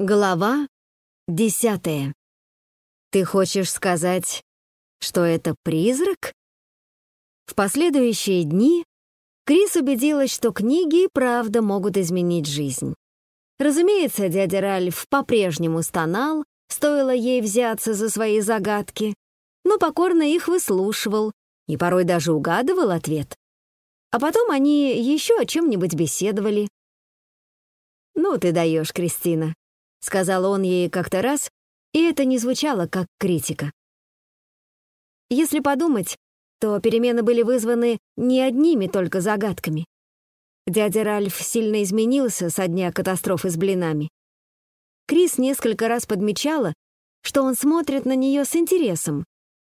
Глава десятая. Ты хочешь сказать, что это призрак? В последующие дни Крис убедилась, что книги и правда могут изменить жизнь. Разумеется, дядя Ральф по-прежнему стонал, стоило ей взяться за свои загадки, но покорно их выслушивал и порой даже угадывал ответ. А потом они еще о чем-нибудь беседовали. «Ну ты даешь, Кристина», — сказал он ей как-то раз, и это не звучало как критика. Если подумать, то перемены были вызваны не одними только загадками. Дядя Ральф сильно изменился со дня катастрофы с блинами. Крис несколько раз подмечала, что он смотрит на нее с интересом,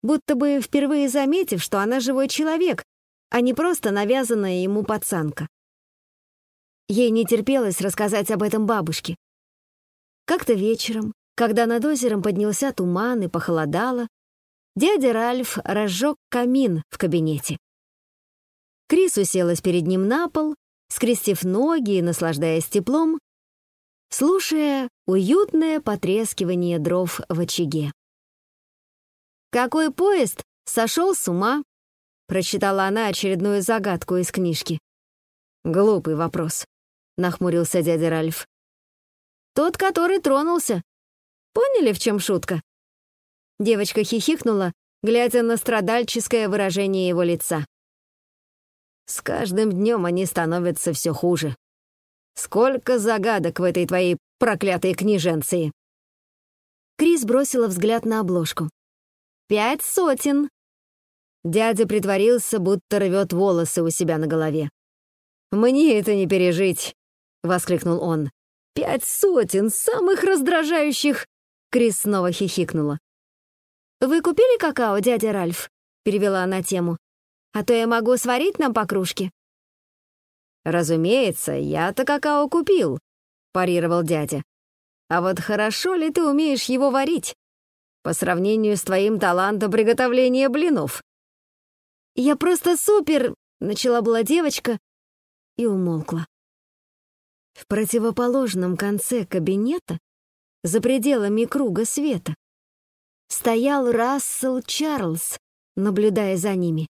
будто бы впервые заметив, что она живой человек, а не просто навязанная ему пацанка. Ей не терпелось рассказать об этом бабушке. Как-то вечером, когда над озером поднялся туман и похолодало, дядя Ральф разжег камин в кабинете. Крис уселась перед ним на пол, скрестив ноги и наслаждаясь теплом, слушая уютное потрескивание дров в очаге. «Какой поезд сошел с ума?» — прочитала она очередную загадку из книжки. «Глупый вопрос», — нахмурился дядя Ральф. Тот, который тронулся. Поняли, в чем шутка?» Девочка хихикнула, глядя на страдальческое выражение его лица. «С каждым днем они становятся все хуже. Сколько загадок в этой твоей проклятой книженции!» Крис бросила взгляд на обложку. «Пять сотен!» Дядя притворился, будто рвет волосы у себя на голове. «Мне это не пережить!» — воскликнул он. Пять сотен самых раздражающих!» Крис снова хихикнула. «Вы купили какао, дядя Ральф?» — перевела она тему. «А то я могу сварить нам по кружке». «Разумеется, я-то какао купил», — парировал дядя. «А вот хорошо ли ты умеешь его варить? По сравнению с твоим талантом приготовления блинов». «Я просто супер!» — начала была девочка и умолкла. В противоположном конце кабинета, за пределами круга света, стоял Рассел Чарльз, наблюдая за ними.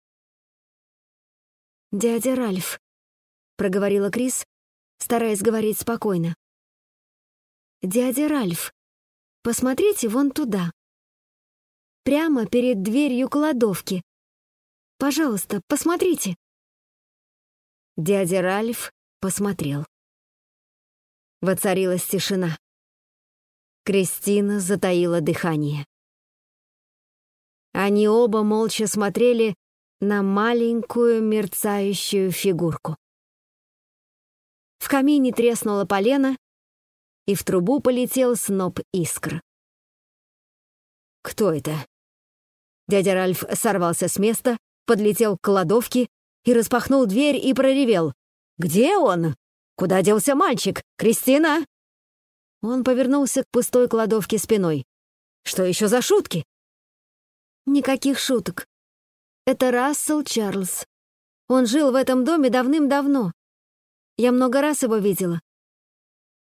«Дядя Ральф», — проговорила Крис, стараясь говорить спокойно. «Дядя Ральф, посмотрите вон туда. Прямо перед дверью кладовки. Пожалуйста, посмотрите». Дядя Ральф посмотрел. Воцарилась тишина. Кристина затаила дыхание. Они оба молча смотрели на маленькую мерцающую фигурку. В камине треснуло полено, и в трубу полетел сноп искр. «Кто это?» Дядя Ральф сорвался с места, подлетел к кладовке и распахнул дверь и проревел. «Где он?» Куда делся мальчик? Кристина?» Он повернулся к пустой кладовке спиной. «Что еще за шутки?» «Никаких шуток. Это Рассел Чарльз. Он жил в этом доме давным-давно. Я много раз его видела».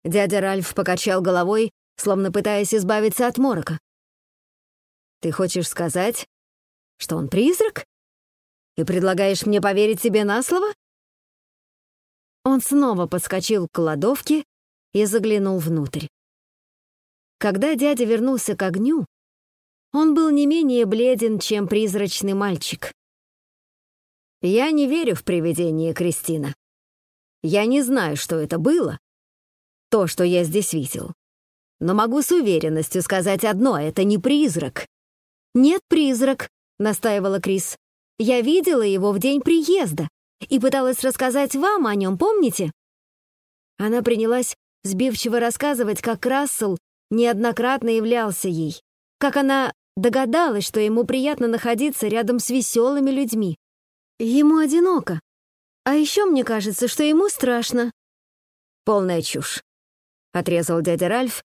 Дядя Ральф покачал головой, словно пытаясь избавиться от морока. «Ты хочешь сказать, что он призрак? И предлагаешь мне поверить тебе на слово?» Он снова подскочил к кладовке и заглянул внутрь. Когда дядя вернулся к огню, он был не менее бледен, чем призрачный мальчик. «Я не верю в привидение, Кристина. Я не знаю, что это было, то, что я здесь видел. Но могу с уверенностью сказать одно — это не призрак». «Нет, призрак», — настаивала Крис. «Я видела его в день приезда и пыталась рассказать вам о нем, помните?» Она принялась сбивчиво рассказывать, как Рассел неоднократно являлся ей, как она догадалась, что ему приятно находиться рядом с веселыми людьми. Ему одиноко. А еще мне кажется, что ему страшно. «Полная чушь», — отрезал дядя Ральф,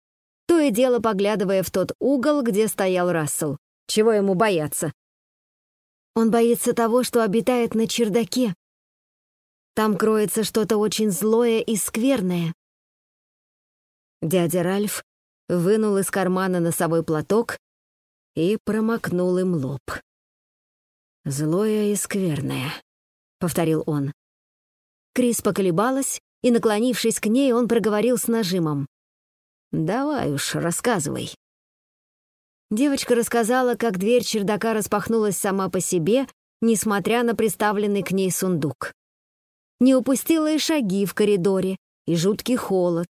то и дело поглядывая в тот угол, где стоял Рассел. Чего ему бояться? Он боится того, что обитает на чердаке, там кроется что-то очень злое и скверное. Дядя Ральф вынул из кармана носовой платок и промокнул им лоб. «Злое и скверное», — повторил он. Крис поколебалась, и, наклонившись к ней, он проговорил с нажимом. «Давай уж, рассказывай». Девочка рассказала, как дверь чердака распахнулась сама по себе, несмотря на приставленный к ней сундук. Не упустила и шаги в коридоре, и жуткий холод.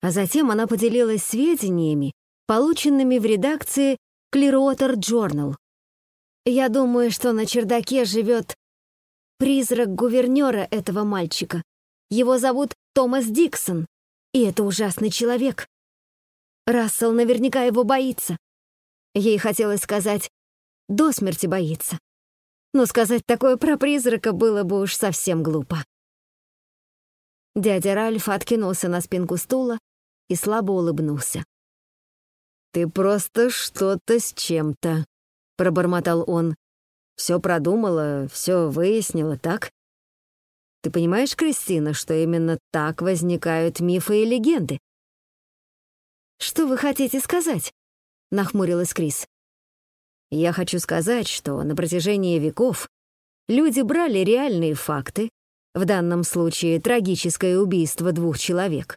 А затем она поделилась сведениями, полученными в редакции Clearwater Journal. Я думаю, что на чердаке живет призрак гувернера этого мальчика. Его зовут Томас Диксон, и это ужасный человек. Рассел наверняка его боится. Ей хотелось сказать, до смерти боится. Но сказать такое про призрака было бы уж совсем глупо. Дядя Ральф откинулся на спинку стула и слабо улыбнулся. «Ты просто что-то с чем-то», — пробормотал он. «Все продумала, все выяснила, так?» «Ты понимаешь, Кристина, что именно так возникают мифы и легенды?» «Что вы хотите сказать?» — нахмурилась Крис. «Я хочу сказать, что на протяжении веков люди брали реальные факты, в данном случае трагическое убийство двух человек,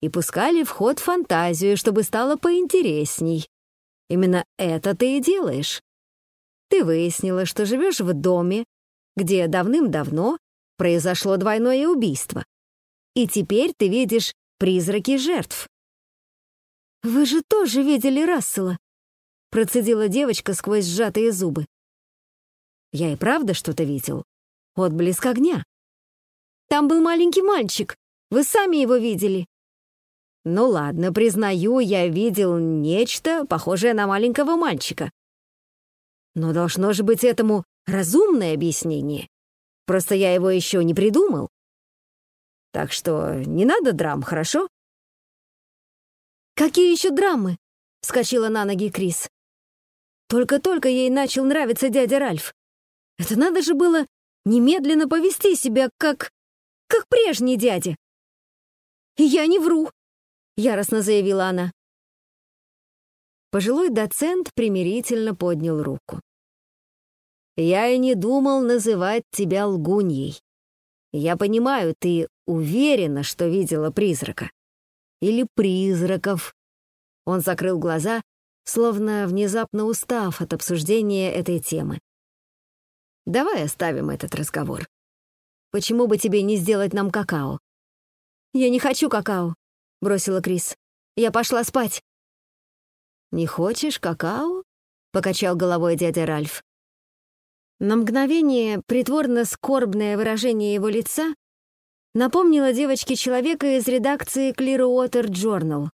и пускали в ход фантазию, чтобы стало поинтересней. Именно это ты и делаешь. Ты выяснила, что живешь в доме, где давным-давно произошло двойное убийство. И теперь ты видишь призраки жертв. «Вы же тоже видели Рассела?» Процедила девочка сквозь сжатые зубы. «Я и правда что-то видел. Отблеск огня. Там был маленький мальчик. Вы сами его видели. Ну ладно, признаю, я видел нечто, похожее на маленького мальчика. Но должно же быть этому разумное объяснение. Просто я его еще не придумал. Так что не надо драм, хорошо? «Какие еще драмы?» — вскочила на ноги Крис. Только-только ей начал нравиться дядя Ральф. Это надо же было немедленно повести себя как... как прежний дядя. Я не вру. — яростно заявила она. Пожилой доцент примирительно поднял руку. «Я и не думал называть тебя лгуньей. Я понимаю, ты уверена, что видела призрака. Или призраков». Он закрыл глаза, словно внезапно устав от обсуждения этой темы. «Давай оставим этот разговор. Почему бы тебе не сделать нам какао?» «Я не хочу какао», — бросила Крис. «Я пошла спать». «Не хочешь какао?» — покачал головой дядя Ральф. На мгновение притворно-скорбное выражение его лица напомнило девочке человека из редакции Clearwater Journal.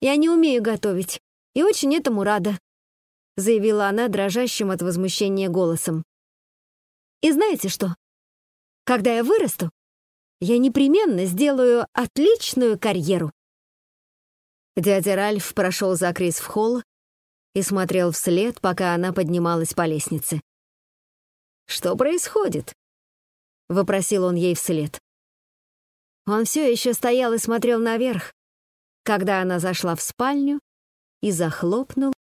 «Я не умею готовить и очень этому рада», — заявила она дрожащим от возмущения голосом. «И знаете что? Когда я вырасту, я непременно сделаю отличную карьеру. Дядя Ральф прошел за Крис в холл и смотрел вслед, пока она поднималась по лестнице. «Что происходит?» — вопросил он ей вслед. Он все еще стоял и смотрел наверх, когда она зашла в спальню и захлопнул